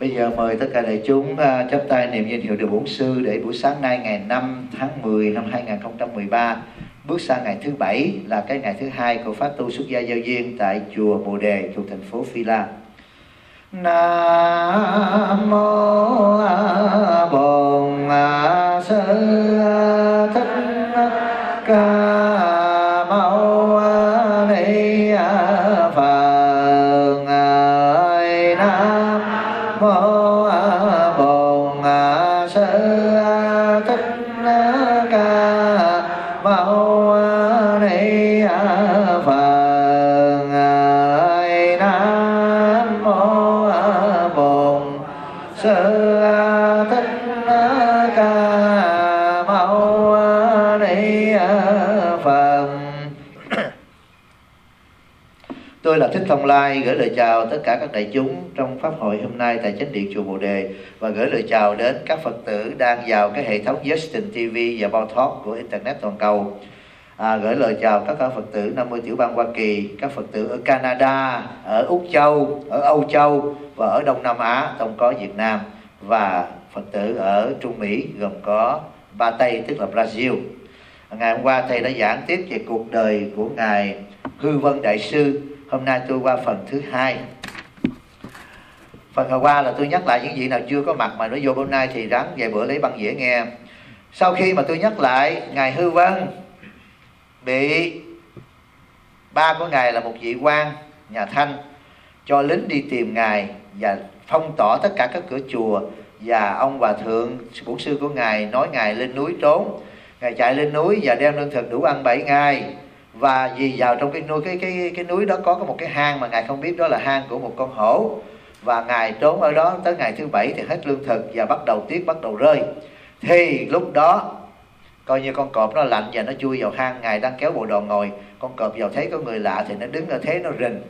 Bây giờ mời tất cả đại chúng uh, chắp tay niệm danh hiệu Điều bổn sư để buổi sáng nay ngày 5 tháng 10 năm 2013 bước sang ngày thứ bảy là cái ngày thứ hai của pháp tu xuất gia giao duyên tại chùa Bồ Đề thuộc thành phố Phi La. Nam mô Bổn Sư Thông Lai gửi lời chào tất cả các đại chúng trong pháp hội hôm nay tại chánh điện chùa Bồ Đề và gửi lời chào đến các Phật tử đang vào cái hệ thống Justin TV và Bao Talk của internet toàn cầu. À, gửi lời chào các các Phật tử 50 tiểu bang Hoa Kỳ, các Phật tử ở Canada, ở Úc Châu, ở Âu Châu và ở Đông Nam Á, trong có Việt Nam và Phật tử ở Trung Mỹ gồm có Ba Tây tức là Brazil. Ngày hôm qua thầy đã giảng tiếp về cuộc đời của ngài Hư Vân Đại sư. Hôm nay tôi qua phần thứ hai. Phần hồi qua là tôi nhắc lại những gì nào chưa có mặt mà nó vô, hôm nay thì ráng về bữa lấy băng dĩa nghe. Sau khi mà tôi nhắc lại, ngài Hư Vân bị ba của ngài là một vị quan nhà Thanh cho lính đi tìm ngài và phong tỏa tất cả các cửa chùa và ông hòa thượng, bổn sư của ngài nói ngài lên núi trốn ngài chạy lên núi và đem lương thực đủ ăn 7 ngày và vì vào trong cái núi, cái cái cái núi đó có một cái hang mà ngài không biết đó là hang của một con hổ. Và ngài trốn ở đó tới ngày thứ bảy thì hết lương thực và bắt đầu tuyết bắt đầu rơi. Thì lúc đó, coi như con cọp nó lạnh và nó chui vào hang, ngài đang kéo bộ đồ ngồi. Con cọp vào thấy có người lạ thì nó đứng ở thế, nó rình.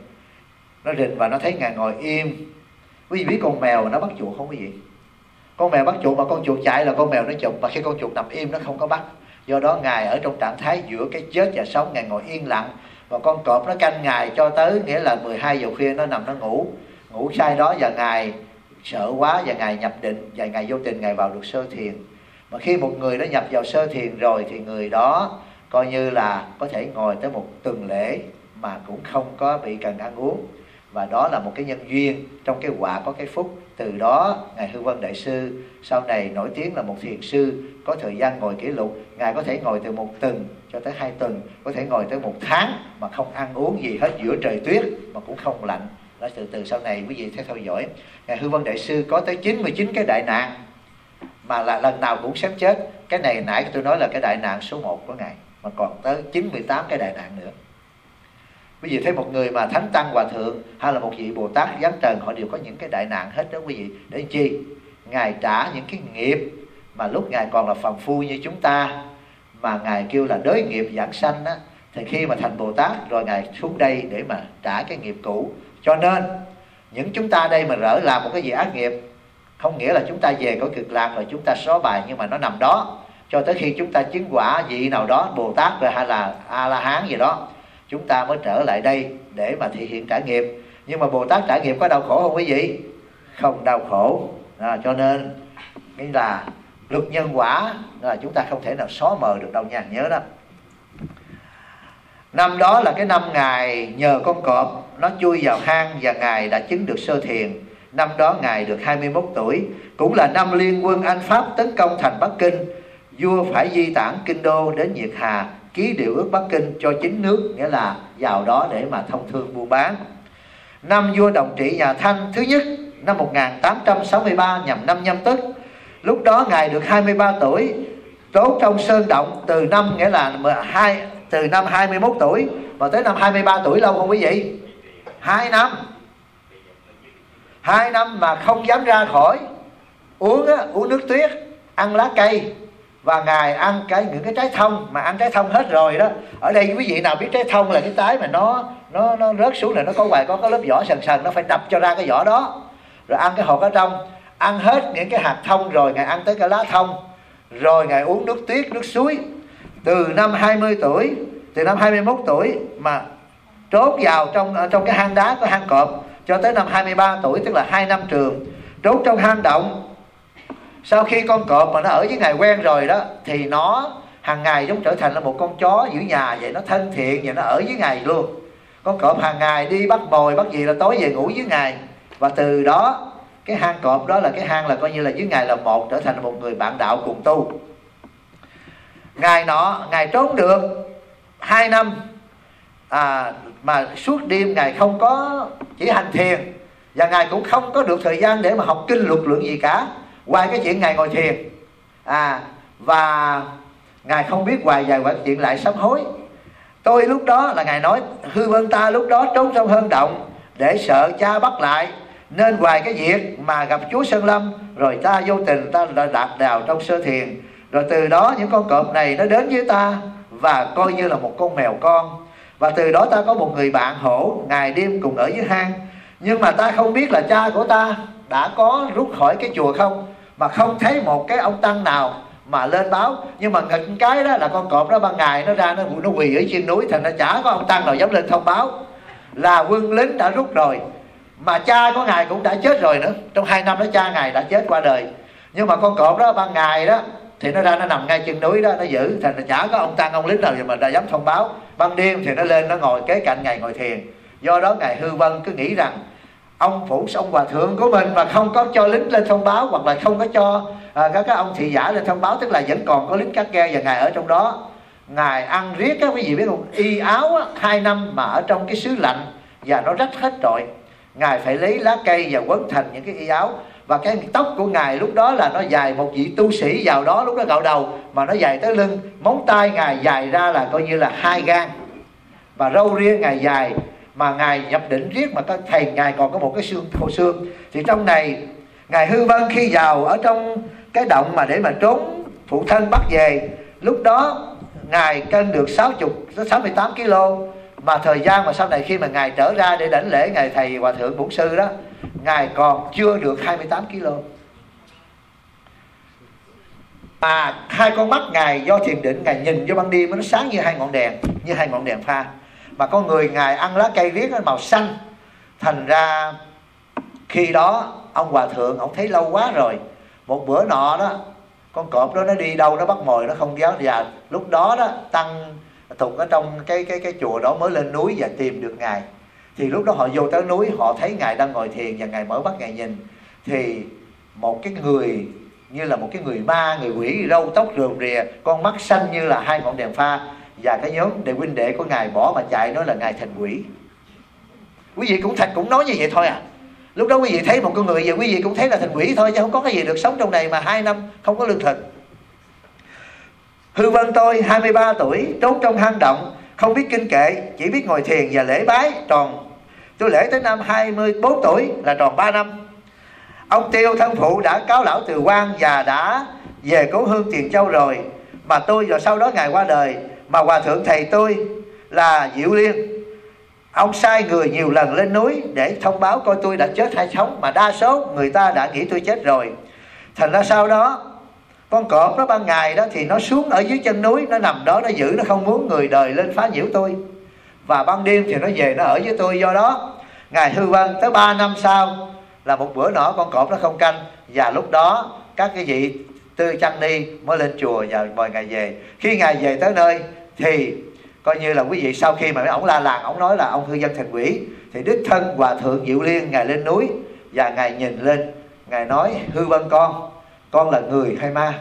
Nó rình và nó thấy ngài ngồi im. Quý vị biết con mèo nó bắt chuột không quý vị? Con mèo bắt chuột mà con chuột chạy là con mèo nó chụp. Mà khi con chuột nằm im, nó không có bắt do đó ngài ở trong trạng thái giữa cái chết và sống, ngài ngồi yên lặng. Và con cọp nó canh ngài cho tới nghĩa là 12 giờ khuya nó nằm nó ngủ. Ngủ sai đó và ngài sợ quá và ngài nhập định và ngài vô tình ngài vào được sơ thiền. Mà khi một người đã nhập vào sơ thiền rồi thì người đó coi như là có thể ngồi tới một tuần lễ mà cũng không có bị cần ăn uống và đó là một cái nhân duyên, trong cái quả có cái phúc. Từ đó, ngài hư vân đại sư, sau này nổi tiếng là một thiền sư, có thời gian ngồi kỷ lục. Ngài có thể ngồi từ một tuần cho tới hai tuần, có thể ngồi tới một tháng mà không ăn uống gì hết giữa trời tuyết, mà cũng không lạnh. Đó từ từ sau này quý vị theo theo dõi. Ngài hư vân đại sư có tới 99 cái đại nạn, mà là lần nào cũng sắp chết. Cái này nãy tôi nói là cái đại nạn số 1 của ngài, mà còn tới 98 cái đại nạn nữa quý vị thấy một người mà thánh tăng hòa thượng hay là một vị bồ tát giáng trần, họ đều có những cái đại nạn hết đó quý vị. Để chi? Ngài trả những cái nghiệp mà lúc ngài còn là phàm phu như chúng ta, mà ngài kêu là đới nghiệp giảng sanh á, thì khi mà thành bồ tát rồi ngài xuống đây để mà trả cái nghiệp cũ. Cho nên, những chúng ta đây mà rỡ làm một cái gì ác nghiệp, không nghĩa là chúng ta về có cực lạc rồi chúng ta xóa bài nhưng mà nó nằm đó. Cho tới khi chúng ta chứng quả vị nào đó, bồ tát rồi hay là a la hán gì đó chúng ta mới trở lại đây để mà thể hiện trải nghiệm. Nhưng mà bồ tát trải nghiệm có đau khổ không quý vị? Không đau khổ. À, cho nên nghĩa là luật nhân quả là chúng ta không thể nào xóa mờ được đâu nha nhớ đó. Năm đó là cái năm ngài nhờ con cọp nó chui vào hang và ngài đã chứng được sơ thiền. Năm đó ngài được 21 tuổi cũng là năm liên quân anh pháp tấn công thành bắc kinh. Vua phải di tản kinh đô đến nhiệt hà ký điều ước bắc kinh cho chính nước nghĩa là vào đó để mà thông thương buôn bán. Năm vua đồng trị nhà thanh thứ nhất năm 1863 nhằm năm nhâm tức lúc đó ngài được 23 tuổi trốn trong sơn động từ năm nghĩa là hai từ năm 21 tuổi mà tới năm 23 tuổi lâu không quý vị? Hai năm. Hai năm mà không dám ra khỏi uống á, uống nước tuyết ăn lá cây và ngài ăn cái những cái trái thông, mà ăn trái thông hết rồi đó. Ở đây quý vị nào biết trái thông là cái trái mà nó nó nó rớt xuống là nó có ngoài có cái lớp vỏ sần sần, nó phải đập cho ra cái vỏ đó. Rồi ăn cái hột ở trong, ăn hết những cái hạt thông rồi ngài ăn tới cái lá thông. Rồi ngài uống nước tuyết, nước suối. Từ năm 20 tuổi, từ năm 21 tuổi mà trốn vào trong trong cái hang đá của hang cọp cho tới năm 23 tuổi, tức là hai năm trường, trốn trong hang động sau khi con cọp mà nó ở với ngài quen rồi đó thì nó hàng ngày giống trở thành là một con chó giữ nhà vậy nó thân thiện và nó ở với ngài luôn. Con cọp hàng ngày đi bắt mồi bắt gì là tối về ngủ với ngài. Và từ đó cái hang cọp đó là cái hang là coi như là với ngài là một trở thành một người bạn đạo cùng tu. Ngày nọ ngài trốn được hai năm à, mà suốt đêm ngài không có chỉ hành thiền. Và ngài cũng không có được thời gian để mà học kinh luật lượng gì cả ngoài cái chuyện ngài ngồi thiền. À và ngài không biết hoài dài quả chuyện lại sám hối. Tôi lúc đó là ngài nói, hư vân ta lúc đó trốn trong hơn động để sợ cha bắt lại, nên hoài cái việc mà gặp chúa sơn lâm, rồi ta vô tình ta đã đạp đào trong sơ thiền. Rồi từ đó những con cọp này nó đến với ta và coi như là một con mèo con. Và từ đó ta có một người bạn hổ ngày đêm cùng ở dưới hang. Nhưng mà ta không biết là cha của ta đã có rút khỏi cái chùa không? Mà không thấy một cái ông tăng nào mà lên báo. Nhưng mà nghịch cái đó là con cọp đó, ban ngày nó ra nó nó quỳ ở trên núi, thành nó chả có ông tăng nào dám lên thông báo. Là quân lính đã rút rồi. Mà cha của ngài cũng đã chết rồi nữa. Trong hai năm đó cha ngài đã chết qua đời. Nhưng mà con cọp đó, ban ngày đó, thì nó ra nó nằm ngay chân núi đó, nó giữ. Thành nó chả có ông tăng, ông lính nào mà đã dám thông báo. Ban đêm thì nó lên, nó ngồi kế cạnh ngài ngồi thiền. Do đó ngài hư vân, cứ nghĩ rằng ông phủ ông hòa thượng của mình mà không có cho lính lên thông báo hoặc là không có cho à, các các ông thị giả lên thông báo tức là vẫn còn có lính cắt ghe và ngài ở trong đó. Ngài ăn riết các quý vị biết không? Y áo á, hai năm mà ở trong cái xứ lạnh và nó rách hết rồi ngài phải lấy lá cây và quấn thành những cái y áo. Và cái tóc của ngài lúc đó là nó dài một vị tu sĩ vào đó lúc đó gạo đầu mà nó dài tới lưng. Móng tay ngài dài ra là coi như là hai gan và râu ria ngài dài mà ngài nhập định riết mà ta thầy ngài còn có một cái xương thô xương. Thì trong này, ngài hư vân khi vào ở trong cái động mà để mà trốn phụ thân bắt về. Lúc đó, ngài cân được 60 tới 68 kg mà thời gian mà sau này khi mà ngài trở ra để đảnh lễ ngài thầy hòa thượng bổn sư đó, ngài còn chưa được 28 kg mà hai con mắt ngài do thiền định, ngài nhìn vô ban đêm, nó sáng như hai ngọn đèn, như hai ngọn đèn pha mà con người ngài ăn lá cây riết màu xanh. Thành ra khi đó, ông hòa thượng, ông thấy lâu quá rồi. Một bữa nọ đó, con cọp đó nó đi đâu nó bắt mồi, nó không giáo và lúc đó đó, tăng thục ở trong cái cái cái chùa đó mới lên núi và tìm được ngài. Thì lúc đó họ vô tới núi, họ thấy ngài đang ngồi thiền và ngài mở mắt ngài nhìn. Thì một cái người, như là một cái người ma, người quỷ, râu tóc rườm rìa, con mắt xanh như là hai ngọn đèn pha và cái nhóm đệ huynh đệ của ngài bỏ mà chạy nói là ngài thành quỷ. Quý vị cũng thật cũng nói như vậy thôi à. Lúc đó quý vị thấy một con người vậy, quý vị cũng thấy là thành quỷ thôi, chứ không có cái gì được sống trong này mà hai năm không có lương thực. Hư vân tôi 23 tuổi, trốn trong hang động, không biết kinh kệ, chỉ biết ngồi thiền và lễ bái tròn. Tôi lễ tới năm 24 tuổi là tròn 3 năm. Ông tiêu thân phụ đã cáo lão từ quan và đã về cố hương tiền châu rồi, mà tôi rồi sau đó ngài qua đời mà hòa thượng thầy tôi là diệu liên. Ông sai người nhiều lần lên núi để thông báo coi tôi đã chết hay sống, mà đa số người ta đã nghĩ tôi chết rồi. Thành ra sau đó, con cọp nó ban ngày đó thì nó xuống ở dưới chân núi, nó nằm đó, nó giữ, nó không muốn người đời lên phá nhiễu tôi. Và ban đêm thì nó về, nó ở với tôi. Do đó, ngài hư vân tới 3 năm sau là một bữa nọ con cọp nó không canh. Và lúc đó, các cái vị tư chăn đi mới lên chùa và mời ngài về. Khi ngài về tới nơi thì coi như là quý vị sau khi mà mấy ông la làng ông nói là ông hư dân thành quỷ thì đức thân hòa thượng diệu liên ngài lên núi và ngài nhìn lên ngài nói hư vân con con là người hay ma?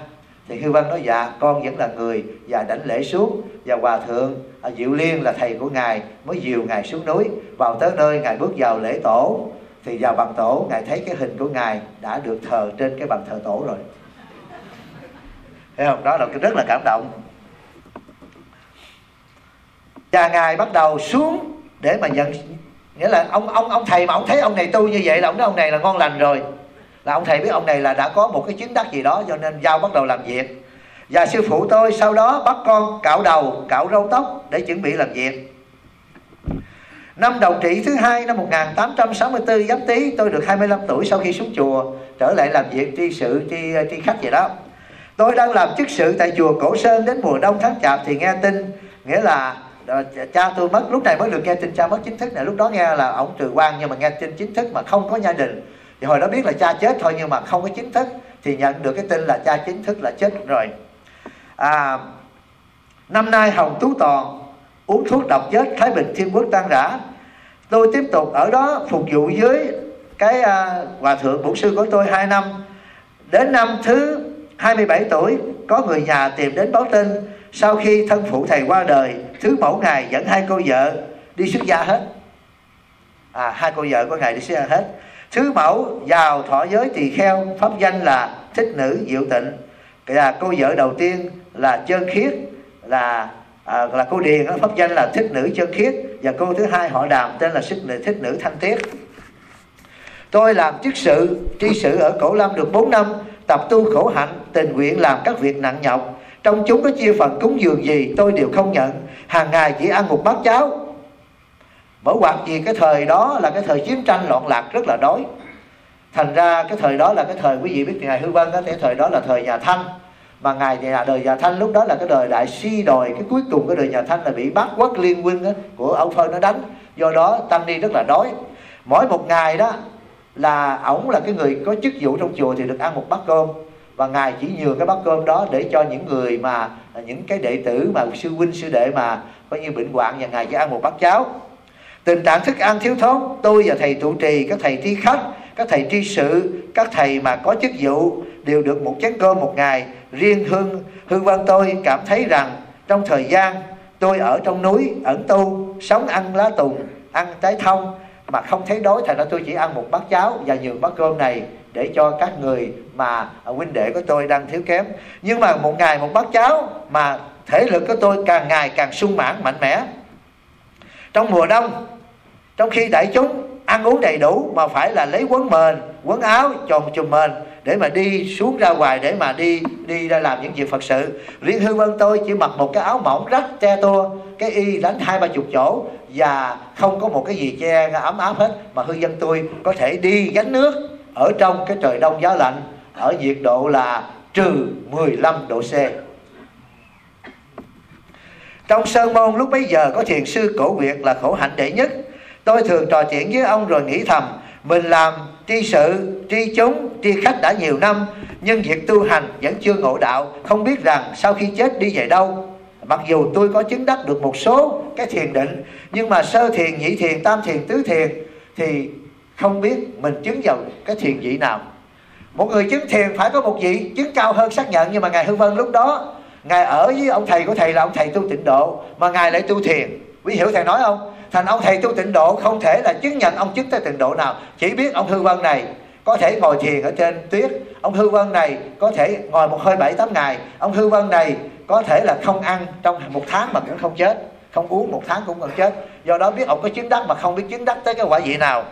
Thì hư vân nói dạ con vẫn là người và đảnh lễ xuống và hòa thượng à, diệu liên là thầy của ngài mới dìu ngài xuống núi. Vào tới nơi ngài bước vào lễ tổ thì vào bằng tổ ngài thấy cái hình của ngài đã được thờ trên cái bằng thờ tổ rồi. Thấy không? Đó là rất là cảm động và ngài bắt đầu xuống để mà nhận. Nghĩa là ông ông ông thầy mà ông thấy ông này tu như vậy là ông nói ông này là ngon lành rồi. Là ông thầy biết ông này là đã có một cái chứng đắc gì đó cho nên giao bắt đầu làm việc. Và sư phụ tôi sau đó bắt con cạo đầu cạo râu tóc để chuẩn bị làm việc. Năm đầu trị thứ hai năm 1864 Giáp Tý tôi được 25 tuổi sau khi xuống chùa trở lại làm việc tri sự tri, tri khách vậy đó. Tôi đang làm chức sự tại chùa Cổ Sơn đến mùa đông tháng chạp thì nghe tin nghĩa là Ờ, cha tôi mất lúc này mới được nghe tin cha mất chính thức này lúc đó nghe là ông trừ quan nhưng mà nghe tin chính thức mà không có gia đình. Thì hồi đó biết là cha chết thôi nhưng mà không có chính thức. Thì nhận được cái tin là cha chính thức là chết rồi. À, năm nay hồng tú toàn uống thuốc độc chết thái bình thiên quốc tan rã. Tôi tiếp tục ở đó phục vụ dưới cái à, hòa thượng bổn sư của tôi 2 năm. Đến năm thứ 27 tuổi có người nhà tìm đến báo tin sau khi thân phụ thầy qua đời thứ mẫu ngài dẫn hai cô vợ đi xuất gia hết. À hai cô vợ của ngài đi xuất gia hết. Thứ mẫu vào thọ giới tỳ kheo pháp danh là thích nữ diệu tịnh. Là cô vợ đầu tiên là chân khiết là à, là cô điền đó, pháp danh là thích nữ chân khiết. Và cô thứ hai họ đàm tên là thích nữ thích nữ thanh tiết. Tôi làm chức sự tri sự ở cổ lâm được 4 năm tập tu khổ hạnh tình nguyện làm các việc nặng nhọc trong chúng có chia phần cúng dường gì tôi đều không nhận. Hàng ngày chỉ ăn một bát cháo. Bởi hoặc gì cái thời đó là cái thời chiến tranh loạn lạc rất là đói. Thành ra cái thời đó là cái thời quý vị biết ngài hư vân đó cái thời đó là thời nhà thanh. Mà ngài nhà đời nhà thanh lúc đó là cái đời đại si đòi cái cuối cùng cái đời nhà thanh là bị bát quốc liên quân đó, của ông phơ nó đánh. Do đó tăng ni rất là đói. Mỗi một ngày đó là ổng là cái người có chức vụ trong chùa thì được ăn một bát cơm và ngài chỉ nhường cái bát cơm đó để cho những người mà, những cái đệ tử mà sư huynh, sư đệ mà có như bệnh hoạn và ngài chỉ ăn một bát cháo. Tình trạng thức ăn thiếu thốn, tôi và thầy trụ trì, các thầy thi khách, các thầy tri sự, các thầy mà có chức vụ đều được một chén cơm một ngày. Riêng hương hương văn tôi cảm thấy rằng trong thời gian tôi ở trong núi, ẩn tu, sống ăn lá tùng, ăn trái thông mà không thấy đói, thành ra tôi chỉ ăn một bát cháo và nhường bát cơm này để cho các người mà à, huynh đệ của tôi đang thiếu kém. Nhưng mà một ngày một bát cháo mà thể lực của tôi càng ngày càng sung mãn, mạnh mẽ. Trong mùa đông, trong khi đại chúng ăn uống đầy đủ mà phải là lấy quấn mền, quấn áo chồn chùm mền để mà đi xuống ra ngoài để mà đi đi ra làm những việc phật sự. Riêng hương vân tôi chỉ mặc một cái áo mỏng rách che tua, cái y đánh hai ba chục chỗ và không có một cái gì che ấm áp hết. Mà hương dân tôi có thể đi gánh nước ở trong cái trời đông giá lạnh, ở nhiệt độ là trừ 15 độ C. Trong sơn môn lúc bấy giờ có thiền sư cổ việt là khổ hạnh đệ nhất. Tôi thường trò chuyện với ông rồi nghĩ thầm, mình làm tri sự, tri chúng, tri khách đã nhiều năm, nhưng việc tu hành vẫn chưa ngộ đạo, không biết rằng sau khi chết đi về đâu. Mặc dù tôi có chứng đắc được một số cái thiền định, nhưng mà sơ thiền, nhị thiền, tam thiền, tứ thiền, thì không biết mình chứng vào cái thiền vị nào. Một người chứng thiền phải có một vị chứng cao hơn xác nhận, nhưng mà ngài hư vân lúc đó, ngài ở với ông thầy của thầy là ông thầy tu tịnh độ, mà ngài lại tu thiền. Quý hiểu thầy nói không? Thành ông thầy tu tịnh độ không thể là chứng nhận ông chứng tới tịnh độ nào. Chỉ biết ông hư vân này có thể ngồi thiền ở trên tuyết. Ông hư vân này có thể ngồi một hơi bảy tám ngày. Ông hư vân này có thể là không ăn trong một tháng mà cũng không chết. Không uống một tháng cũng không chết. Do đó biết ông có chứng đắc mà không biết chứng đắc tới cái quả vị nào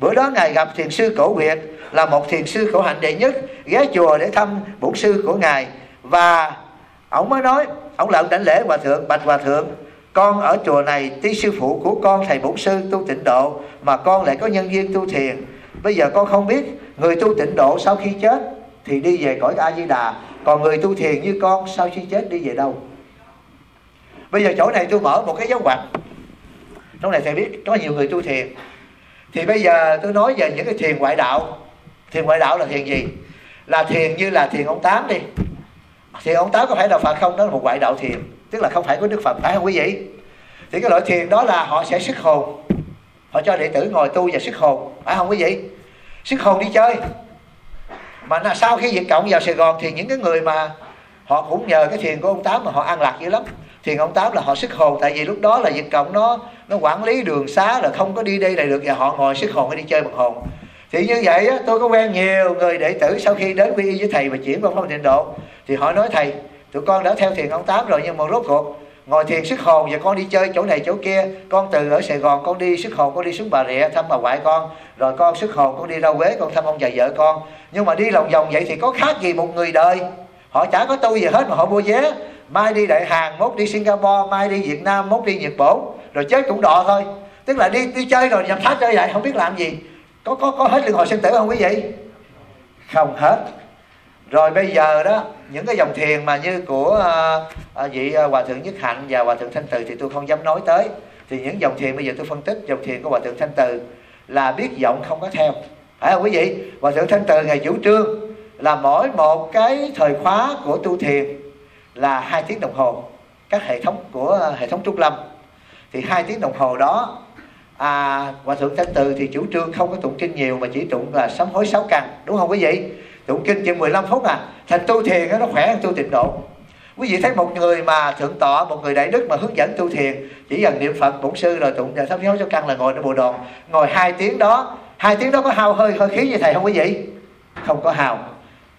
bữa đó ngài gặp thiền sư cổ việt là một thiền sư khổ hạnh đệ nhất, ghé chùa để thăm bổn sư của ngài. Và ông mới nói, ông lợn đảnh lễ hòa thượng, bạch hòa thượng, con ở chùa này tí sư phụ của con thầy bổn sư tu tịnh độ, mà con lại có nhân viên tu thiền. Bây giờ con không biết người tu tịnh độ sau khi chết thì đi về cõi a di đà, còn người tu thiền như con sau khi chết đi về đâu? Bây giờ chỗ này tôi mở một cái dấu ngoặc. Trong này thầy biết có nhiều người tu thiền thì bây giờ tôi nói về những cái thiền ngoại đạo. Thiền ngoại đạo là thiền gì? Là thiền như là thiền ông tám đi. Thiền ông tám có phải là phật không? Đó là một ngoại đạo thiền. Tức là không phải có đức phật. Phải không quý vị? Thì cái loại thiền đó là họ sẽ sức hồn. Họ cho đệ tử ngồi tu và sức hồn. Phải không quý vị? Sức hồn đi chơi. Mà là sau khi Việt Cộng vào Sài Gòn thì những cái người mà họ cũng nhờ cái thiền của ông Tám mà họ ăn lạc dữ lắm thiền ông Tám là họ sức hồn tại vì lúc đó là dịch Cộng nó nó quản lý đường xá là không có đi đây này được và họ ngồi sức hồn để đi chơi bằng hồn. Thì như vậy á, tôi có quen nhiều người đệ tử sau khi đến quy y với thầy và chuyển vào phong tịnh độ thì họ nói thầy tụi con đã theo thiền ông Tám rồi nhưng mà rốt cuộc ngồi thiền sức hồn và con đi chơi chỗ này chỗ kia. Con từ ở Sài Gòn con đi sức hồn con đi xuống Bà Rịa thăm bà ngoại con. Rồi con sức hồn con đi ra Quế con thăm ông già vợ con. Nhưng mà đi lòng vòng vậy thì có khác gì một người đời. Họ chả có tu gì hết mà họ mua vé mai đi Đại Hàn mốt đi Singapore mai đi Việt Nam mốt đi Nhật Bản. Rồi chết cũng đọ thôi. Tức là đi đi chơi rồi nhập tháp chơi vậy không biết làm gì. Có có có hết luân hồi sinh tử không quý vị? Không hết. Rồi bây giờ đó những cái dòng thiền mà như của uh, vị ờ, hòa thượng nhất hạnh và hòa thượng thanh từ thì tôi không dám nói tới. Thì những dòng thiền bây giờ tôi phân tích dòng thiền của hòa thượng thanh từ là biết giọng không có theo. Phải không quý vị? Hòa thượng thanh từ ngày chủ trương là mỗi một cái thời khóa của tu thiền là hai tiếng đồng hồ. Các hệ thống của hệ thống trúc lâm. Thì hai tiếng đồng hồ đó à, hòa thượng thanh từ thì chủ trương không có tụng kinh nhiều mà chỉ tụng là sám hối sáu căn đúng không quý vị? Tụng kinh chừng 15 phút à. Thành tu thiền nó khỏe hơn tu tịnh độ. Quý vị thấy một người mà thượng tọa một người đại đức mà hướng dẫn tu thiền chỉ cần niệm phật bổn sư rồi tụng sám hối sáu căn là ngồi nó ngồi ใน bộ đòn ngồi hai tiếng đó hai tiếng đó có hao hơi hơi khí như thầy không quý vị? Không có hào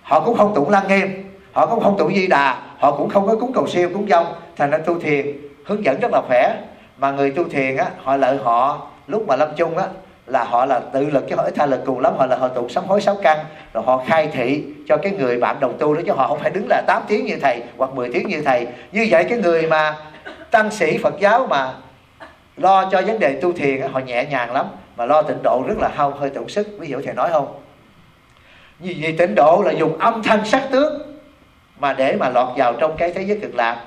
họ cũng không tụng lăng nghiêm họ cũng không tụng di đà họ cũng không có cúng cầu siêu, cúng dông. Thành ra tu thiền hướng dẫn rất là khỏe. Mà người tu thiền á, họ lợi họ lúc mà lâm chung á, là họ là tự lực chứ họ ít tha lực cùng lắm, họ là họ tụng sám hối sáu căn. Rồi họ khai thị cho cái người bạn đồng tu đó chứ họ không phải đứng là 8 tiếng như thầy hoặc 10 tiếng như thầy. Như vậy cái người mà tăng sĩ Phật giáo mà lo cho vấn đề tu thiền họ nhẹ nhàng lắm. Mà lo tịnh độ rất là hao, hơi tổn sức. Ví dụ thầy nói không? Như vậy tịnh độ là dùng âm thanh sắc tướng mà để mà lọt vào trong cái thế giới cực lạc.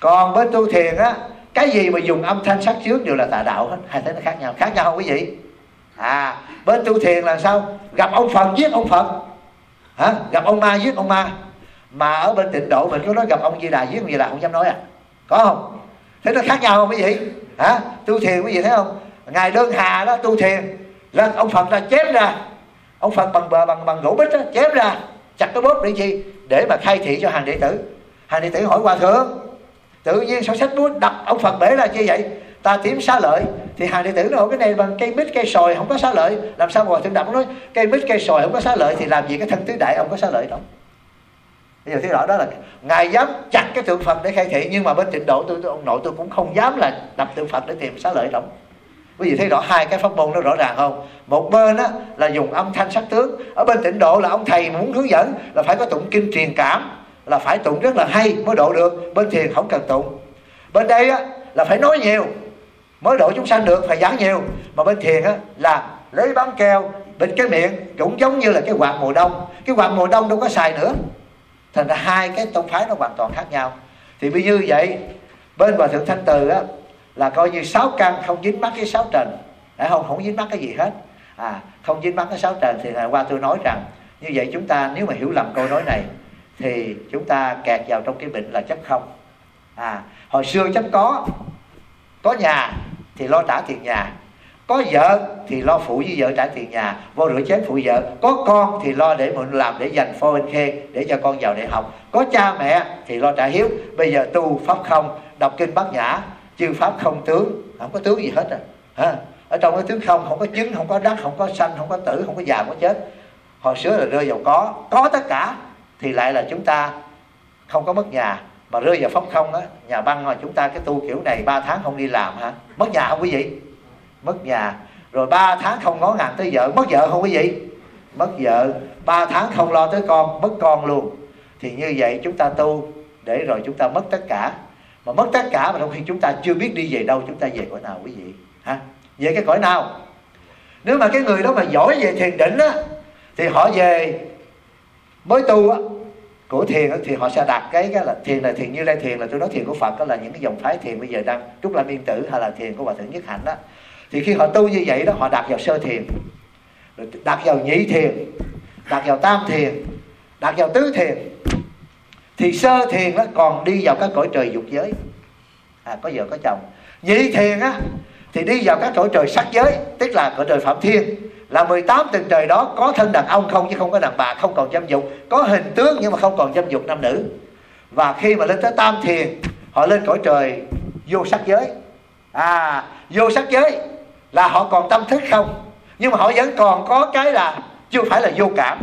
Còn bên tu thiền á cái gì mà dùng âm thanh sắc trước đều là tà đạo hết. Hai thế nó khác nhau. Khác nhau không quý vị? À bên tu thiền là sao? Gặp ông phật giết ông phật. Hả? Gặp ông ma giết ông ma. Mà ở bên tịnh độ mình có nói gặp ông di đà giết ông di đà không dám nói à. Có không? Thế nó khác nhau không quý vị? Hả? Tu thiền quý vị thấy không? Ngài đơn hà đó tu thiền. Là ông phật là chém ra. Ông phật bằng bờ bằng bằng gỗ bích đó, chém ra chặt cái bóp để chi? Để mà khai thị cho hàng đệ tử. Hàng đệ tử hỏi hòa thượng tự nhiên sao sách bút đập ông phật bể là như vậy? Ta tím xá lợi. Thì hàng đệ tử nói cái này bằng cây mít cây sồi không có xá lợi. Làm sao mà hòa thượng đập nói cây mít cây sồi không có xá lợi thì làm gì cái thân tứ đại ông có xá lợi đâu? Bây giờ thấy rõ đó là ngài dám chặt cái tượng phật để khai thị nhưng mà bên tịnh độ tôi, tôi ông nội tôi cũng không dám là đập tượng phật để tìm xá lợi đâu quý vị thấy rõ hai cái pháp môn nó rõ ràng không? Một bên á, là dùng âm thanh sắc tướng ở bên tịnh độ là ông thầy muốn hướng dẫn là phải có tụng kinh truyền cảm là phải tụng rất là hay mới độ được bên thiền không cần tụng. Bên đây á, là phải nói nhiều mới độ chúng sanh được phải giảng nhiều. Mà bên thiền á, là lấy bám keo bên cái miệng cũng giống như là cái quạt mùa đông. Cái quạt mùa đông đâu có xài nữa. Thành ra hai cái tông phái nó hoàn toàn khác nhau. Thì bây như vậy bên hòa thượng thanh từ á là coi như sáu căn không dính mắc cái sáu trần. Phải không không dính mắc cái gì hết. À không dính mắc cái sáu trần thì ngày qua tôi nói rằng, như vậy chúng ta nếu mà hiểu lầm câu nói này thì chúng ta kẹt vào trong cái bệnh là chấp không. À hồi xưa chấp có có nhà thì lo trả tiền nhà, có vợ thì lo phụ với vợ trả tiền nhà, vô rửa chén phụ vợ, có con thì lo để mình làm để dành phô bên khê để cho con vào đại học, có cha mẹ thì lo trả hiếu. Bây giờ tu pháp không, đọc kinh bát nhã chư pháp không tướng, không có tướng gì hết à. Ha, ở trong cái tướng không không có chứng, không có đắc, không có sanh, không có tử, không có già, không có chết. Hồi xưa là rơi vào có có tất cả, thì lại là chúng ta không có mất nhà. Mà rơi vào phóng không á, nhà băng mà chúng ta cái tu kiểu này 3 tháng không đi làm hả? Mất nhà không quý vị? Mất nhà. Rồi 3 tháng không ngó ngàng tới vợ, mất vợ không quý vị? Mất vợ. 3 tháng không lo tới con, mất con luôn. Thì như vậy chúng ta tu, để rồi chúng ta mất tất cả mà mất tất cả mà trong khi chúng ta chưa biết đi về đâu chúng ta về cõi nào quý vị? Ha về cái cõi nào? Nếu mà cái người đó mà giỏi về thiền định á thì họ về mới tu á của thiền á, thì họ sẽ đạt cái cái là thiền là thiền như lai thiền là tôi nói thiền của phật đó là những cái dòng phái thiền bây giờ đang trúc lâm yên tử hay là thiền của hòa thượng nhất hạnh đó thì khi họ tu như vậy đó họ đạt vào sơ thiền rồi đạt vào nhị thiền đạt vào tam thiền đạt vào tứ thiền thì sơ thiền đó còn đi vào các cõi trời dục giới. À có vợ có chồng. Nhị thiền á, thì đi vào các cõi trời sắc giới, tức là cõi trời phạm thiên. Là 18 tầng trời đó, có thân đàn ông không chứ không có đàn bà, không còn dâm dục. Có hình tướng nhưng mà không còn dâm dục nam nữ. Và khi mà lên tới tam thiền, họ lên cõi trời vô sắc giới. À vô sắc giới là họ còn tâm thức không? Nhưng mà họ vẫn còn có cái là chưa phải là vô cảm.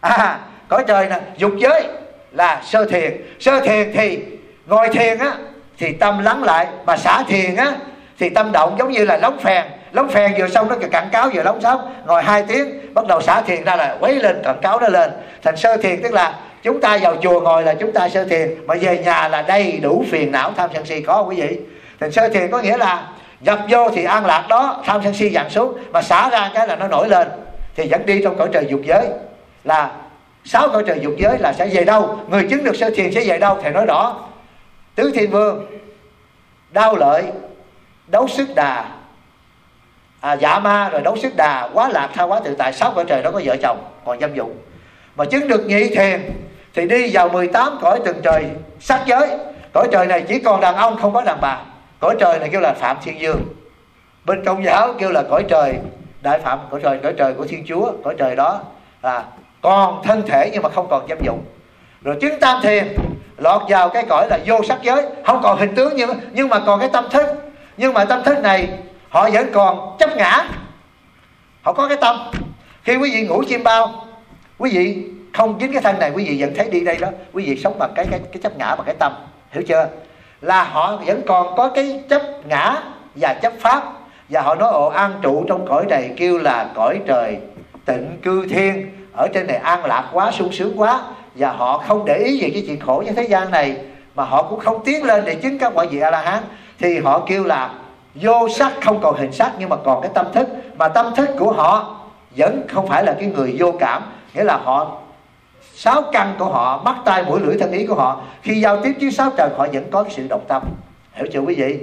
À cõi trời nè, dục giới là sơ thiền. Sơ thiền thì ngồi thiền á thì tâm lắng lại mà xả thiền á thì tâm động giống như là lóng phèn. Lóng phèn vừa xong nó cặn cáo vừa lóng xong, ngồi hai tiếng bắt đầu xả thiền ra là quấy lên cặn cáo nó lên. Thành sơ thiền tức là chúng ta vào chùa ngồi là chúng ta sơ thiền mà về nhà là đầy đủ phiền não tham sân si có quý vị. Thành sơ thiền có nghĩa là nhập vô thì an lạc đó tham sân si dặn xuống mà xả ra cái là nó nổi lên. Thì vẫn đi trong cõi trời dục giới là sáu cõi trời dục giới là sẽ về đâu? Người chứng được sơ thiền sẽ về đâu? Thầy nói rõ. Tứ thiên vương đau lợi đấu sức đà. À, dạ ma rồi đấu sức đà quá lạc tha quá tự tại. Sáu cõi trời đó có vợ chồng còn dâm dục. Mà chứng được nhị thiền thì đi vào 18 cõi từng trời sắc giới. Cõi trời này chỉ còn đàn ông không có đàn bà. Cõi trời này kêu là phạm thiên dương. Bên công giáo kêu là cõi trời đại phạm cõi trời cõi trời của thiên chúa cõi trời đó. Là còn thân thể nhưng mà không còn dâm dụng. Rồi chứng tam thiền lọt vào cái cõi là vô sắc giới không còn hình tướng nhưng nhưng mà còn cái tâm thức. Nhưng mà tâm thức này họ vẫn còn chấp ngã. Họ có cái tâm. Khi quý vị ngủ chim bao quý vị không chính cái thân này quý vị vẫn thấy đi đây đó. Quý vị sống bằng cái cái, cái chấp ngã bằng cái tâm. Hiểu chưa? Là họ vẫn còn có cái chấp ngã và chấp pháp. Và họ nói ồ an trụ trong cõi này kêu là cõi trời tịnh cư thiên ở trên này an lạc quá, sung sướng quá, và họ không để ý về cái chuyện khổ như thế gian này, mà họ cũng không tiến lên để chứng các quả vị a la hán thì họ kêu là vô sắc, không còn hình sắc, nhưng mà còn cái tâm thức. Mà tâm thức của họ vẫn không phải là cái người vô cảm. Nghĩa là họ, sáu căn của họ, mắt, tai, mũi, lưỡi, thân ý của họ, khi giao tiếp với sáu trời, họ vẫn có cái sự động tâm. Hiểu chưa quý vị?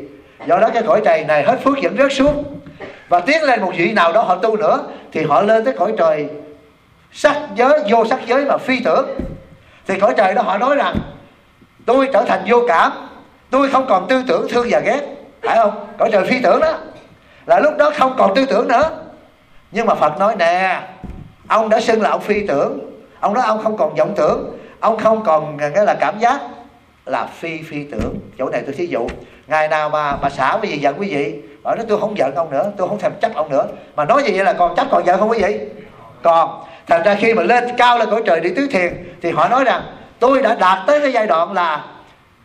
Do đó cái cõi trời này hết phước vẫn rớt xuống. Và tiến lên một vị nào đó họ tu nữa, thì họ lên tới cõi trời sắc giới, vô sắc giới mà phi tưởng. Thì cõi trời đó họ nói rằng, tôi trở thành vô cảm, tôi không còn tư tưởng thương và ghét. Phải không? Cõi trời phi tưởng đó. Là lúc đó không còn tư tưởng nữa. Nhưng mà phật nói, nè, ông đã xưng là ông phi tưởng. Ông nói ông không còn vọng tưởng. Ông không còn cái là cảm giác là phi phi tưởng. Chỗ này tôi thí dụ, ngày nào mà mà xã quý vị giận quý vị, bảo nói tôi không giận ông nữa, tôi không thèm chấp ông nữa. Mà nói gì vậy là còn chấp còn giận không quý vị? Còn thành ra khi mà lên cao lên cõi trời đi tứ thiền, thì họ nói rằng, tôi đã đạt tới cái giai đoạn là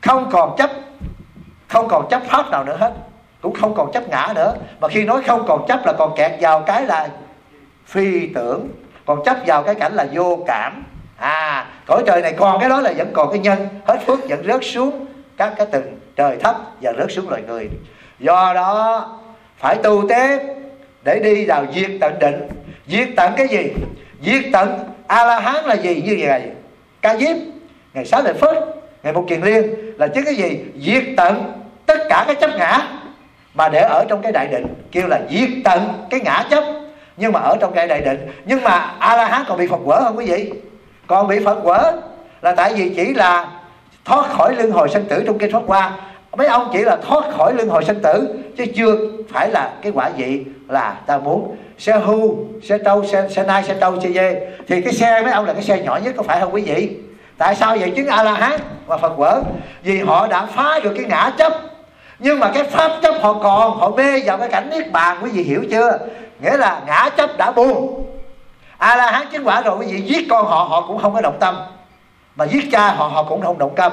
không còn chấp, không còn chấp pháp nào nữa hết, cũng không còn chấp ngã nữa. Mà khi nói không còn chấp là còn kẹt vào cái là phi tưởng, còn chấp vào cái cảnh là vô cảm. À cõi trời này còn cái đó là vẫn còn cái nhân, hết phước vẫn rớt xuống các cái tầng trời thấp và rớt xuống loài người. Do đó, phải tu tế để đi vào diệt tận định. Diệt tận cái gì? Diệt tận a la hán là gì? Như vậy ca diếp ngày sáu đại phước, ngày một kiền liên là chứ cái gì? Diệt tận tất cả cái chấp ngã mà để ở trong cái đại định. Kêu là diệt tận cái ngã chấp. Nhưng mà ở trong cái đại định, nhưng mà a la hán còn bị phật quở không quý vị? Còn bị phật quở là tại vì chỉ là thoát khỏi luân hồi sanh tử trong kinh thoát qua mấy ông chỉ là thoát khỏi luân hồi sanh tử, chứ chưa phải là cái quả vị là ta muốn xe hưu xe trâu xe, xe nai xe trâu xe dê. Thì cái xe mấy ông là cái xe nhỏ nhất có phải không quý vị? Tại sao vậy? Chứng a la hán và phật quở. Vì họ đã phá được cái ngã chấp. Nhưng mà cái pháp chấp họ còn họ mê vào cái cảnh niết bàn quý vị hiểu chưa? Nghĩa là ngã chấp đã buông. A la hán chứng quả rồi quý vị giết con họ họ cũng không có động tâm. Mà giết cha họ họ cũng không động tâm.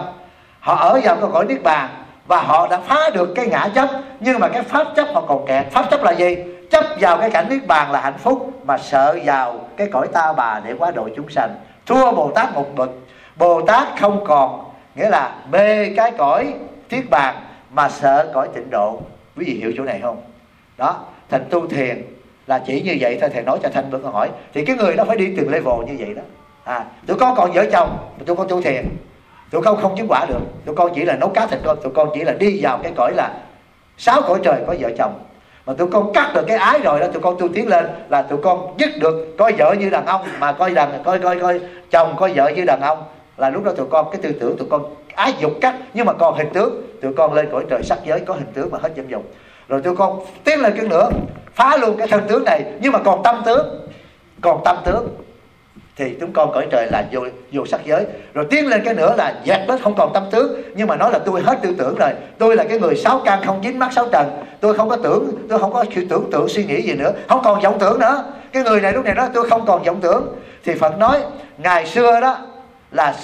Họ ở vào cái cõi niết bàn và họ đã phá được cái ngã chấp. Nhưng mà cái pháp chấp họ còn kẹt. Pháp chấp là gì? Chấp vào cái cảnh niết bàn là hạnh phúc, mà sợ vào cái cõi ta bà để quá độ chúng sanh. Thua bồ tát một bậc, bồ tát không còn, nghĩa là mê cái cõi niết bàn mà sợ cõi tịnh độ. Quý vị hiểu chỗ này không? Đó, thành tu thiền là chỉ như vậy thôi, thầy nói cho thanh vẫn còn hỏi. Thì cái người đó phải đi từng level như vậy đó. À tụi con còn vợ chồng, mà tụi con tu thiền. Tụi con không chứng quả được. Tụi con chỉ là nấu cá thịt thôi. Tụi con chỉ là đi vào cái cõi là sáu cõi trời có vợ chồng mà tụi con cắt được cái ái rồi đó, tụi con tu tiến lên là tụi con dứt được. Coi vợ như đàn ông, mà coi đàn coi coi coi chồng coi vợ như đàn ông. Là lúc đó tụi con, cái tư tưởng tụi con ái dục cắt. Nhưng mà còn hình tướng, tụi con lên cõi trời sắc giới có hình tướng mà hết dâm dục rồi tụi con tiến lên cái nữa, phá luôn cái thân tướng này. Nhưng mà còn tâm tướng, còn tâm tướng thì chúng con cõi trời là vô vô sắc giới. Rồi tiến lên cái nữa là dẹp hết không còn tâm tướng. Nhưng mà nói là tôi hết tư tưởng rồi. Tôi là cái người sáu căn không dính mắt sáu trần. Tôi không có tưởng, tôi không có tưởng tượng, suy nghĩ gì nữa. Không còn vọng tưởng nữa. Cái người này lúc này nói, tôi không còn vọng tưởng. Thì phật nói, ngày xưa đó là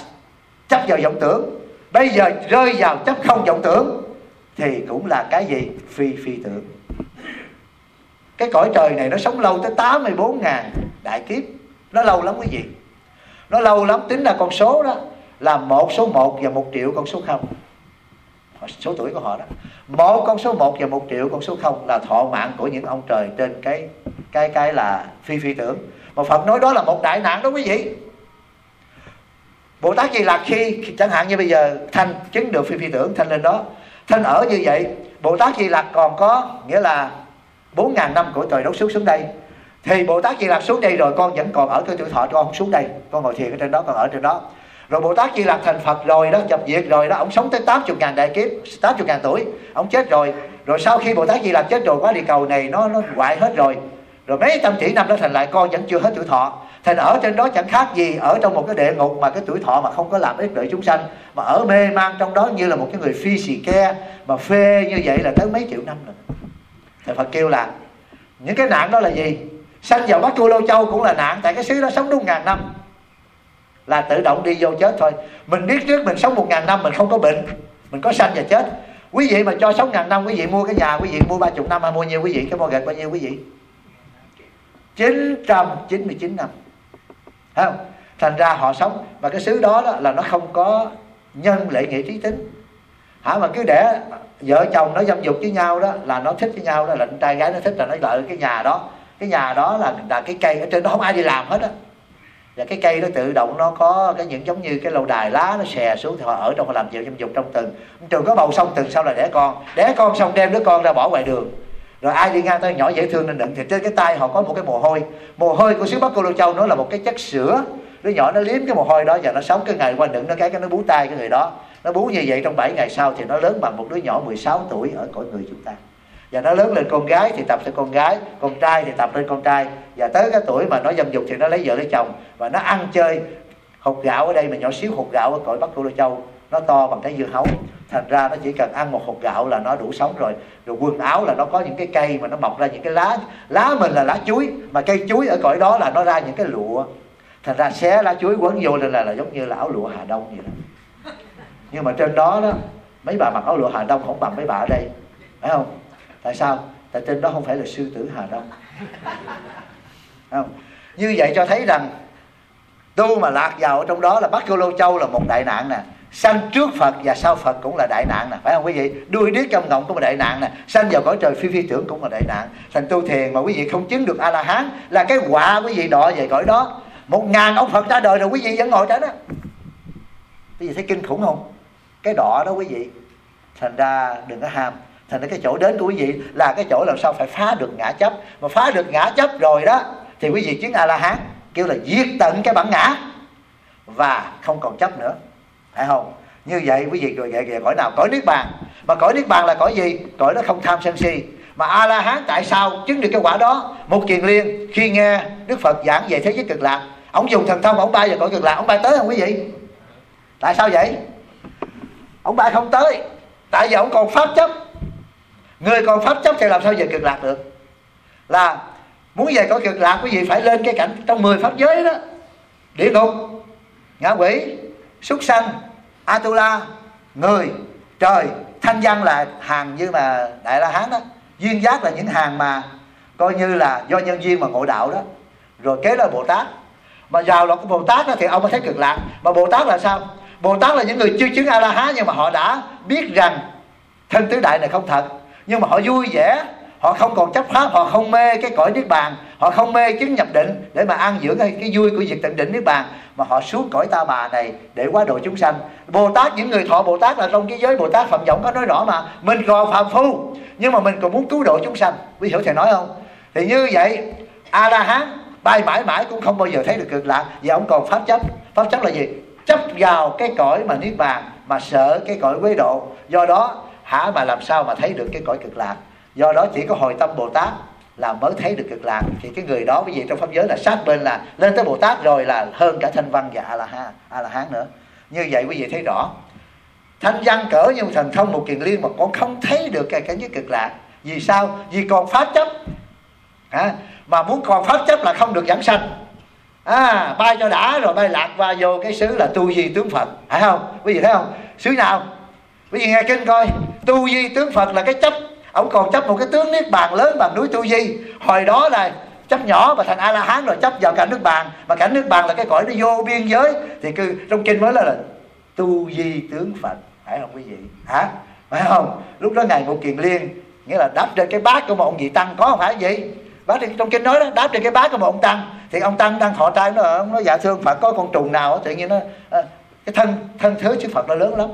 chấp vào vọng tưởng. Bây giờ rơi vào chấp không vọng tưởng thì cũng là cái gì? Phi phi tưởng. Cái cõi trời này nó sống lâu tới 84 ngàn đại kiếp nó lâu lắm quý vị nó lâu lắm tính là con số đó là một số một và một triệu con số không. Số tuổi của họ đó. Một con số một và một triệu con số không là thọ mạng của những ông trời trên cái cái cái là phi phi tưởng. Mà phật nói đó là một đại nạn đó quý vị. Bồ tát di lạc khi chẳng hạn như bây giờ thanh chứng được phi phi tưởng, thanh lên đó, thanh ở như vậy, bồ tát di lạc còn có nghĩa là bốn ngàn năm của trời đốt xuống xuống đây thì bồ tát di lặc xuống đây rồi, con vẫn còn ở cái tuổi thọ con không xuống đây. Con ngồi thiền ở trên đó còn ở trên đó. Rồi bồ tát di lặc thành phật rồi đó, nhập diệt rồi đó. Ông sống tới 80 ngàn đại kiếp 80 ngàn tuổi, ông chết rồi. Rồi sau khi bồ tát di lặc chết rồi, quá địa cầu này nó nó hoại hết rồi. Rồi mấy trăm tỷ năm đó thành lại, con vẫn chưa hết tuổi thọ. Thành ở trên đó chẳng khác gì ở trong một cái địa ngục mà cái tuổi thọ mà không có làm ích lợi chúng sanh, mà ở mê man trong đó như là một cái người phi xì ke, mà phê như vậy là tới mấy triệu năm rồi thì Phật kêu là, những cái nạn đó là gì? Sanh vào Bắc Cù Lô Châu cũng là nạn tại cái xứ đó sống đúng ngàn năm. Là tự động đi vô chết thôi. Mình biết trước mình sống một ngàn năm mình không có bệnh. Mình có sanh và chết. Quý vị mà cho sống ngàn năm quý vị mua cái nhà quý vị mua ba chục năm hay mua nhiêu quý vị? Cái mortgage bao nhiêu quý vị? 999 năm. Thấy không? Thành ra họ sống và cái xứ đó, đó là nó không có nhân lệ nghĩa trí tính. Hả? Mà cứ để vợ chồng nó dâm dục với nhau đó là nó thích với nhau đó là trai gái nó thích là nó lợi cái nhà đó cái nhà đó là là cái cây ở trên đó không ai đi làm hết á. Là cái cây nó tự động nó có cái những giống như cái lâu đài lá nó xè xuống thì họ ở trong họ làm việc trong dục trong từng. Trường có bầu xong từng sau là đẻ con. Đẻ con xong đem đứa con ra bỏ ngoài đường. Rồi ai đi ngang tới nhỏ dễ thương nên đựng. Thì trên cái tay họ có một cái mồ hôi. Mồ hôi của xứ bắc cô lô châu nó là một cái chất sữa. Đứa nhỏ nó liếm cái mồ hôi đó và nó sống cái ngày qua đựng, nó cái cái nó bú tay cái người đó. Nó bú như vậy trong 7 ngày sau thì nó lớn bằng một đứa nhỏ 16 tuổi ở cõi người chúng ta và nó lớn lên con gái thì tập cho con gái con trai thì tập lên con trai. Và tới cái tuổi mà nó dâm dục thì nó lấy vợ lấy chồng. Và nó ăn chơi hột gạo ở đây mà nhỏ xíu hột gạo ở cõi bắc cô lô châu. Nó to bằng cái dưa hấu. Thành ra nó chỉ cần ăn một hột gạo là nó đủ sống rồi. Rồi quần áo là nó có những cái cây mà nó mọc ra những cái lá lá mình là lá chuối. Mà cây chuối ở cõi đó là nó ra những cái lụa. Thành ra xé lá chuối quấn vô lên là, là giống như là áo lụa hà đông vậy đó. Nhưng mà trên đó đó mấy bà mặc áo lụa hà đông không bằng mấy bà ở đây. Phải không? Tại sao? Tại trên đó không phải là sư tử hà đông. Không? Như vậy cho thấy rằng, tu mà lạc vào ở trong đó là bắc cô lô châu là một đại nạn nè. Sanh trước Phật và sau Phật cũng là đại nạn nè. Phải không quý vị? Đuôi điếc trong ngọng cũng là đại nạn nè. Sanh vào cõi trời phi phi tưởng cũng là đại nạn. Thành tu thiền mà quý vị không chứng được a la hán là cái quả quý vị đọ về cõi đó. Một ngàn ông Phật ra đời rồi quý vị vẫn ngồi trên đó. Quý vị thấy kinh khủng không? Cái đọ đó quý vị. Thành ra đừng có ham thành ra cái chỗ đến của quý vị là cái chỗ làm sao phải phá được ngã chấp. Mà phá được ngã chấp rồi đó, thì quý vị chứng a la hán kêu là diệt tận cái bản ngã và không còn chấp nữa. Phải không? Như vậy quý vị rồi về về cõi nào? Cõi niết bàn. Mà cõi niết bàn là cõi gì? Cõi nó không tham sân si. Mà a la hán tại sao chứng được cái quả đó? Một kiền liên khi nghe đức phật giảng về thế giới cực lạc. Ông dùng thần thông, ông bay vào cõi cực lạc, ông bay tới không quý vị? Tại sao vậy? Ông bay không tới. Tại vì ông còn pháp chấp người còn pháp chấp thì làm sao về cực lạc được? Là muốn về có cực lạc, quý vị phải lên cái cảnh trong 10 pháp giới đó. Địa ngục ngạ quỷ, súc sanh, atula, người, trời, thanh văn là hàng như mà đại la hán đó. Duyên giác là những hàng mà coi như là do nhân duyên mà ngộ đạo đó. Rồi kế là bồ tát. Mà vào của bồ tát đó thì ông mới thấy cực lạc. Mà bồ tát là sao? Bồ tát là những người chưa chứng a la hán nhưng mà họ đã biết rằng thân tứ đại này không thật nhưng mà họ vui vẻ họ không còn chấp pháp họ không mê cái cõi niết bàn họ không mê chứng nhập định để mà ăn dưỡng cái, cái vui của việc tận định niết bàn mà họ xuống cõi ta bà này để quá độ chúng sanh. Bồ tát những người thọ bồ tát là trong cái giới bồ tát phạm vọng có nói rõ mà mình còn phạm phu nhưng mà mình còn muốn cứu độ chúng sanh. Quý hiểu thầy nói không? Thì như vậy a la hán bay mãi mãi cũng không bao giờ thấy được cực lạc vì ông còn pháp chấp. Pháp chấp là gì? Chấp vào cái cõi mà niết bàn mà sợ cái cõi quế độ. Do đó hả mà làm sao mà thấy được cái cõi cực lạc? Do đó chỉ có hồi tâm bồ tát là mới thấy được cực lạc. Thì cái người đó cái gì trong pháp giới là sát bên là lên tới bồ tát rồi là hơn cả thanh văn và a la ha a la hán nữa. Như vậy quý vị thấy rõ. Thanh văn cỡ như một thần thông một kiền liên mà con không thấy được cái cảnh giới cực lạc. Vì sao? Vì còn pháp chấp. À, mà muốn còn pháp chấp là không được giảng sanh. À bay cho đã rồi bay lạc qua vô cái xứ là tu di tướng phật. Phải không? Quý vị thấy không? Xứ nào? Quý vị nghe kinh coi. Tu di tướng phật là cái chấp. Ông còn chấp một cái tướng niết bàn lớn bằng núi tu di. Hồi đó là chấp nhỏ và thành a la hán rồi chấp vào cảnh nước bàn. Mà cảnh nước bàn là cái cõi nó vô biên giới. Thì cứ trong kinh mới là, là tu di tướng phật. Phải không quý vị? Hả? Phải không? Lúc đó ngài ngộ kiền liên nghĩa là đáp trên cái bát của một ông vị tăng. Có không phải vậy? Bác trong kinh nói đó đáp trên cái bát của một ông tăng. Thì ông tăng đang thọ trai nó ông nói dạ thương phật có con trùng nào tự nhiên nó ờ, cái thân thân thế chư phật nó lớn lắm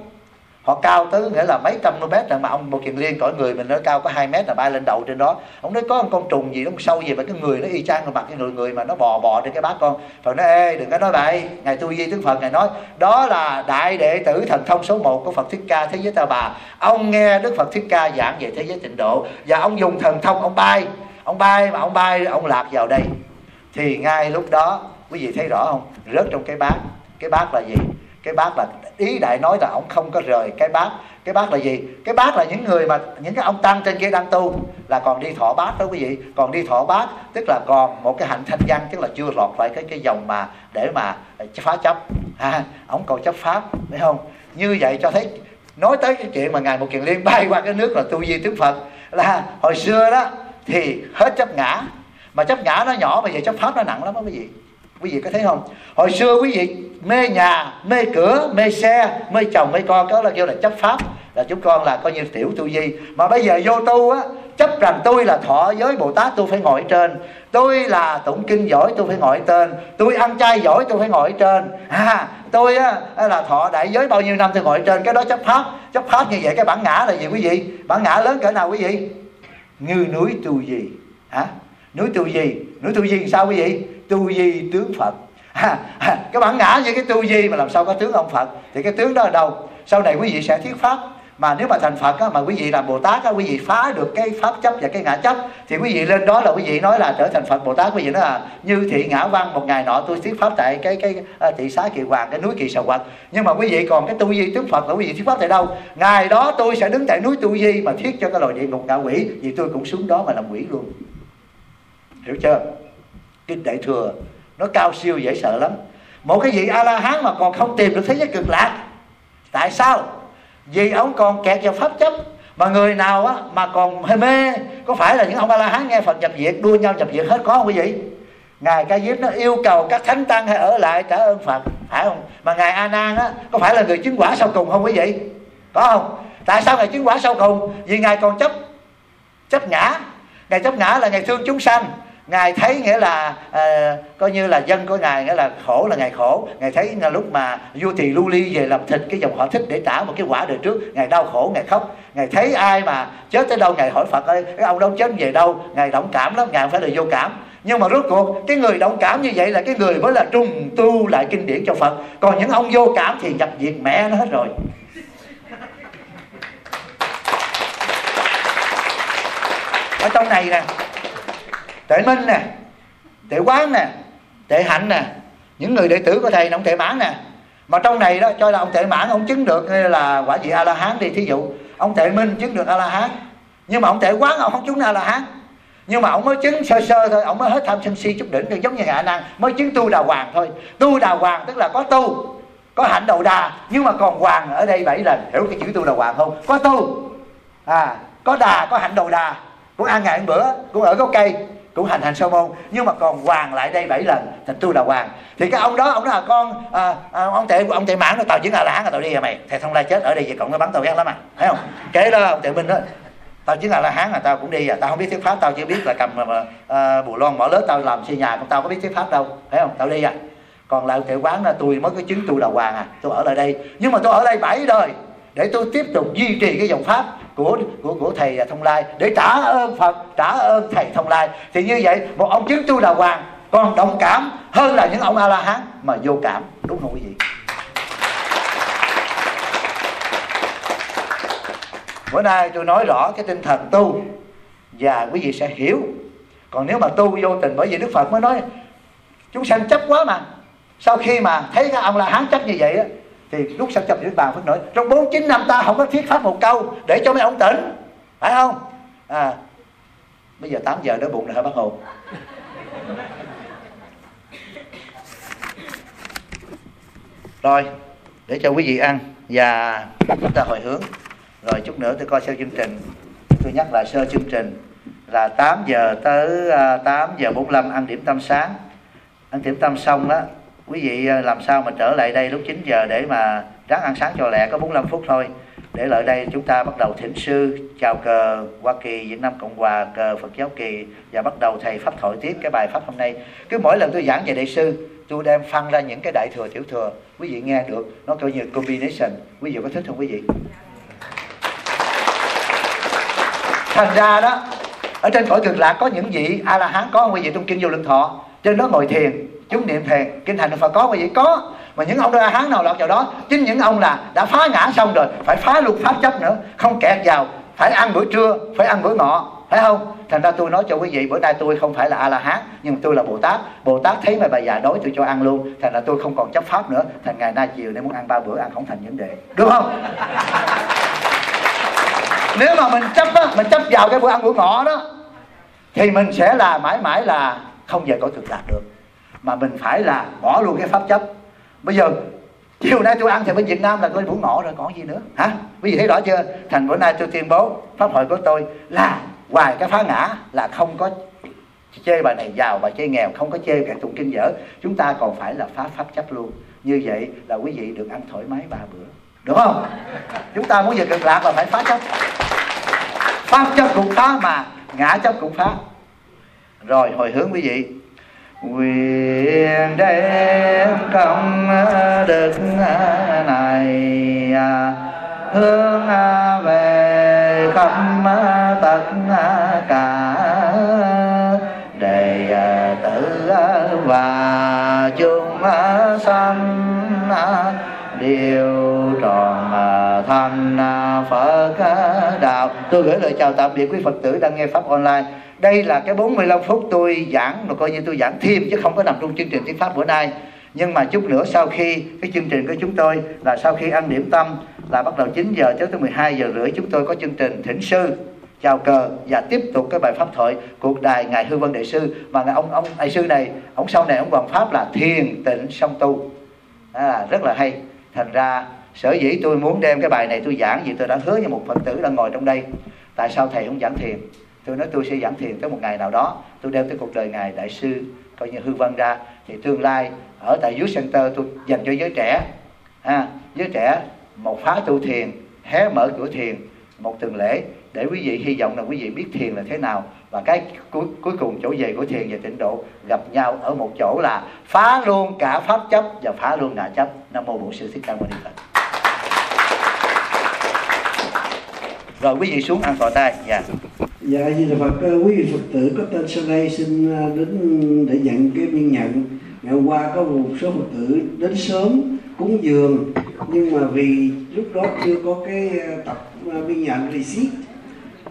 họ cao tới nghĩa là mấy trăm mét mà ông một kiền liên cõi người mình nó cao có 2 mét là bay lên đầu trên đó. Ông nói có một con trùng gì, nó sâu gì mà cái người nó y chang mặt cái người người mà nó bò bò trên cái bát con. Phật nói ê, đừng có nói vậy. Ngài tu di tướng phật ngài nói, đó là đại đệ tử thần thông số 1 của phật thích ca thế giới ta bà. Ông nghe đức phật thích ca giảng về thế giới tịnh độ và ông dùng thần thông ông bay. Ông bay mà ông bay, ông lạc vào đây. Thì ngay lúc đó, quý vị thấy rõ không? Rớt trong cái bát. Cái bát là gì? Cái bát là ý đại nói là ông không có rời cái bát cái bát là gì? Cái bát là những người mà, những cái ông tăng trên kia đang tu, là còn đi thọ bát đó quý vị. Còn đi thọ bát tức là còn một cái hạnh thanh văn, tức là chưa lọt lại cái cái dòng mà để mà phá chấp. Ha, ông còn chấp pháp, phải không? Như vậy cho thấy, nói tới cái chuyện mà ngài một kiền liên bay qua cái nước là tu di tướng phật, là hồi xưa đó thì hết chấp ngã. Mà chấp ngã nó nhỏ mà về chấp pháp nó nặng lắm đó quý vị quý vị có thấy không? Hồi xưa quý vị mê nhà mê cửa mê xe mê chồng mê con đó là kêu là chấp pháp. Là chúng con là coi như tiểu tu di. Mà bây giờ vô tu á chấp rằng tôi là thọ giới bồ tát tôi phải ngồi trên. Tôi là tụng kinh giỏi tôi phải ngồi trên. Tôi ăn chay giỏi tôi phải ngồi trên. À, tôi á, là thọ đại giới bao nhiêu năm tôi ngồi trên. Cái đó chấp pháp. Chấp pháp như vậy cái bản ngã là gì quý vị? Bản ngã lớn cỡ nào quý vị? Như núi tu di. Hả? Núi tu di. Núi tu di sao quý vị? Tu di tướng phật. À, à, cái bản ngã như cái tu di mà làm sao có tướng ông phật? Thì cái tướng đó ở đâu? Sau này quý vị sẽ thuyết pháp. Mà nếu mà thành Phật á, mà quý vị làm Bồ Tát á, quý vị phá được cái pháp chấp và cái ngã chấp thì quý vị lên đó là quý vị nói là trở thành Phật Bồ Tát. Quý vị nói là như thị ngã văn một ngày nọ tôi thuyết pháp tại cái cái à, thị xá kỳ hoàng cái núi kỳ sầu quật. Nhưng mà quý vị còn cái tu di tướng Phật là quý vị thuyết pháp tại đâu? Ngày đó tôi sẽ đứng tại núi tu di mà thuyết cho cái loài địa ngục ngạ quỷ vì tôi cũng xuống đó mà làm quỷ luôn. Hiểu chưa? Kinh đại thừa, nó cao siêu dễ sợ lắm. Một cái vị a la hán mà còn không tìm được thế giới cực lạc, tại sao? Vì ông còn kẹt vào pháp chấp, mà người nào á mà còn hơi mê, có phải là những ông a la hán nghe phật nhập viện đua nhau nhập viện hết có không quý vị? Ngài ca diếp nó yêu cầu các thánh tăng hay ở lại trả ơn phật, phải không? Mà ngài a nan á, có phải là người chứng quả sau cùng không quý vị? Có không? Tại sao ngài chứng quả sau cùng? Vì ngài còn chấp chấp ngã. Ngài chấp ngã là ngài thương chúng sanh ngài thấy nghĩa là uh, coi như là dân của ngài nghĩa là khổ là ngài khổ. Ngài thấy là lúc mà vua tỳ lưu ly về làm thịt cái dòng họ thích để trả một cái quả đời trước ngài đau khổ ngài khóc. Ngài thấy ai mà chết tới đâu ngài hỏi phật ơi cái ông đâu chết về đâu? Ngài động cảm lắm ngài phải là vô cảm. Nhưng mà rốt cuộc cái người động cảm như vậy là cái người mới là trùng tu lại kinh điển cho phật. Còn những ông vô cảm thì nhập diệt mẹ nó hết rồi. Ở trong này nè tệ minh nè, tệ quán nè, tệ hạnh nè. Những người đệ tử của thầy ông tệ mãn nè. Mà trong này đó, cho là ông tệ mãn ông chứng được là quả vị a la hán đi thí dụ. Ông tệ minh chứng được a la hán nhưng mà ông tệ quán, ông không chứng a la hán nhưng mà ông mới chứng sơ sơ thôi, ông mới hết tham sân si chút đỉnh giống như ngạ năng. Mới chứng tu đà hoàng thôi. Tu đà hoàng tức là có tu, có hạnh đầu đà. Nhưng mà còn hoàng ở đây bảy lần. Hiểu cái chữ tu đà hoàng không? Có tu. À có đà, có hạnh đầu đà. Cũng ăn ngày bữa, cũng ở gốc cây cũng hành hành sa môn nhưng mà còn hoàng lại đây bảy lần thành tôi là hoàng. Thì cái ông đó ông nói là con à, à, ông tệ ông tệ mãn nó tao chứng là lãng là tao đi à mày. Thầy thông lai chết ở đây vậy cộng nó bắn tao ghét lắm à. Thấy không? Kế đó ông tệ minh đó tao chính là la hán là tao cũng đi à tao không biết thuyết pháp tao chỉ biết là cầm à, à, uh, bù lon mở lớp tao làm xây nhà còn tao có biết thuyết pháp đâu. Thấy không? Tao đi à. Còn lại tệ quán là tôi mới có chứng tôi là hoàng à tôi ở lại đây. Nhưng mà tôi ở đây bảy đời để tôi tiếp tục duy trì cái dòng pháp của của của thầy thông lai, để trả ơn phật, trả ơn thầy thông lai. Thì như vậy, một ông chứng tu đà hoàng, còn đồng cảm hơn là những ông a la hán mà vô cảm, đúng không quý vị? Bữa nay tôi nói rõ cái tinh thần tu, và quý vị sẽ hiểu. Còn nếu mà tu vô tình bởi vì đức phật mới nói, chúng sanh chấp quá mà. Sau khi mà thấy các ông la hán chấp như vậy á thì lúc sau chồng đức bàn phước nói, trong 49 năm ta không có thuyết pháp một câu để cho mấy ông tỉnh. Phải không? À bây giờ 8 giờ đói bụng rồi hả bác hồ? Rồi, để cho quý vị ăn và chúng ta hồi hướng. Rồi chút nữa tôi coi sơ chương trình. Tôi nhắc lại sơ chương trình là 8 giờ tới à, 8 giờ 45 ăn điểm tâm sáng. Ăn điểm tâm xong đó quý vị à, làm sao mà trở lại đây lúc 9 giờ để mà ráng ăn sáng cho lẹ, có 45 phút thôi. Để lại đây chúng ta bắt đầu thỉnh sư, chào cờ Hoa Kỳ, Việt Nam Cộng Hòa, cờ Phật giáo kỳ, và bắt đầu thầy pháp thoại tiếp cái bài pháp hôm nay. Cứ mỗi lần tôi giảng về đại sư, tôi đem phân ra những cái đại thừa, tiểu thừa. Quý vị nghe được, nó coi như combination. Quý vị có thích không quý vị? Thành ra đó, ở trên cõi cực lạc có những vị a la hán có không quý vị trong kinh vô lượng thọ. Trên đó ngồi thiền chúng niệm thiền kinh thành phật có quý vị có. Mà những ông a la hán nào lọt vào đó chính những ông là đã phá ngã xong rồi phải phá luật pháp chấp nữa. Không kẹt vào phải ăn bữa trưa phải ăn bữa ngọ. Phải không? Thành ra tôi nói cho quý vị bữa nay tôi không phải là a la hán nhưng tôi là bồ tát. Bồ tát thấy mà bà già đói tôi cho ăn luôn. Thành ra tôi không còn chấp pháp nữa. Thành ngày nay chiều nay muốn ăn ba bữa ăn không thành vấn đề. Được không? Nếu mà mình chấp á, mình chấp vào cái bữa ăn bữa ngọ đó thì mình sẽ là mãi mãi là không về cõi cực lạc được mà mình phải là bỏ luôn cái pháp chấp. Bây giờ, chiều nay tôi ăn thì bên Việt Nam là tôi muốn ngọ rồi, còn gì nữa? Hả? Quý vị thấy rõ chưa? Thành bữa nay tôi tuyên bố, pháp hội của tôi là ngoài cái phá ngã là không có chê bà này giàu bà chê nghèo, không có chê cả tụng kinh dở. Chúng ta còn phải là phá pháp chấp luôn. Như vậy là quý vị được ăn thoải mái ba bữa. Đúng không? Chúng ta muốn về cực lạc là phải phá chấp. Pháp chấp cũng phá mà ngã chấp cũng phá. Rồi, hồi hướng quý vị quyền đem công đức này à, hướng à, về khắp tất cả. Đệ à, tử và chúng sanh đều thành à, Phật à, đạo. Tôi gửi lời chào tạm biệt quý Phật tử đang nghe pháp online. Đây là cái 45 phút tôi giảng mà coi như tôi giảng thêm chứ không có nằm trong chương trình tiếng pháp bữa nay. Nhưng mà chút nữa sau khi cái chương trình của chúng tôi là sau khi ăn điểm tâm là bắt đầu 9 giờ tới 12 giờ rưỡi chúng tôi có chương trình thỉnh sư. Chào cờ và tiếp tục cái bài pháp thoại cuộc đài ngài hư vân đại sư. Mà ngài ông ông đại sư này ông sau này ông còn pháp là thiền tịnh song tu. À, rất là hay. Thành ra sở dĩ tôi muốn đem cái bài này tôi giảng vì tôi đã hứa với một phật tử đang ngồi trong đây. Tại sao thầy không giảng thiền? Tôi nói tôi sẽ giảng thiền tới một ngày nào đó. Tôi đem tới cuộc đời ngài đại sư coi như hư vân ra. Thì tương lai ở tại youth center tôi dành cho giới trẻ. À, giới trẻ một phá tu thiền hé mở cửa thiền một tuần lễ để quý vị hy vọng là quý vị biết thiền là thế nào. Và cái cuối cuối cùng chỗ về của thiền và tịnh độ gặp nhau ở một chỗ là phá luôn cả pháp chấp và phá luôn ngã chấp. Nam mô bổn sư thích ca mâu ni phật. Rồi quý vị xuống ăn thọ tay. Dạ. Dạ di đà phật quý vị phật tử có tên sau đây xin à, đến để nhận cái biên nhận. Ngày qua có một số phật tử đến sớm cúng dường nhưng mà vì lúc đó chưa có cái à, tập à, biên nhận receipt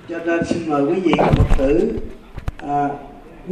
cho nên xin mời quý vị phật tử à,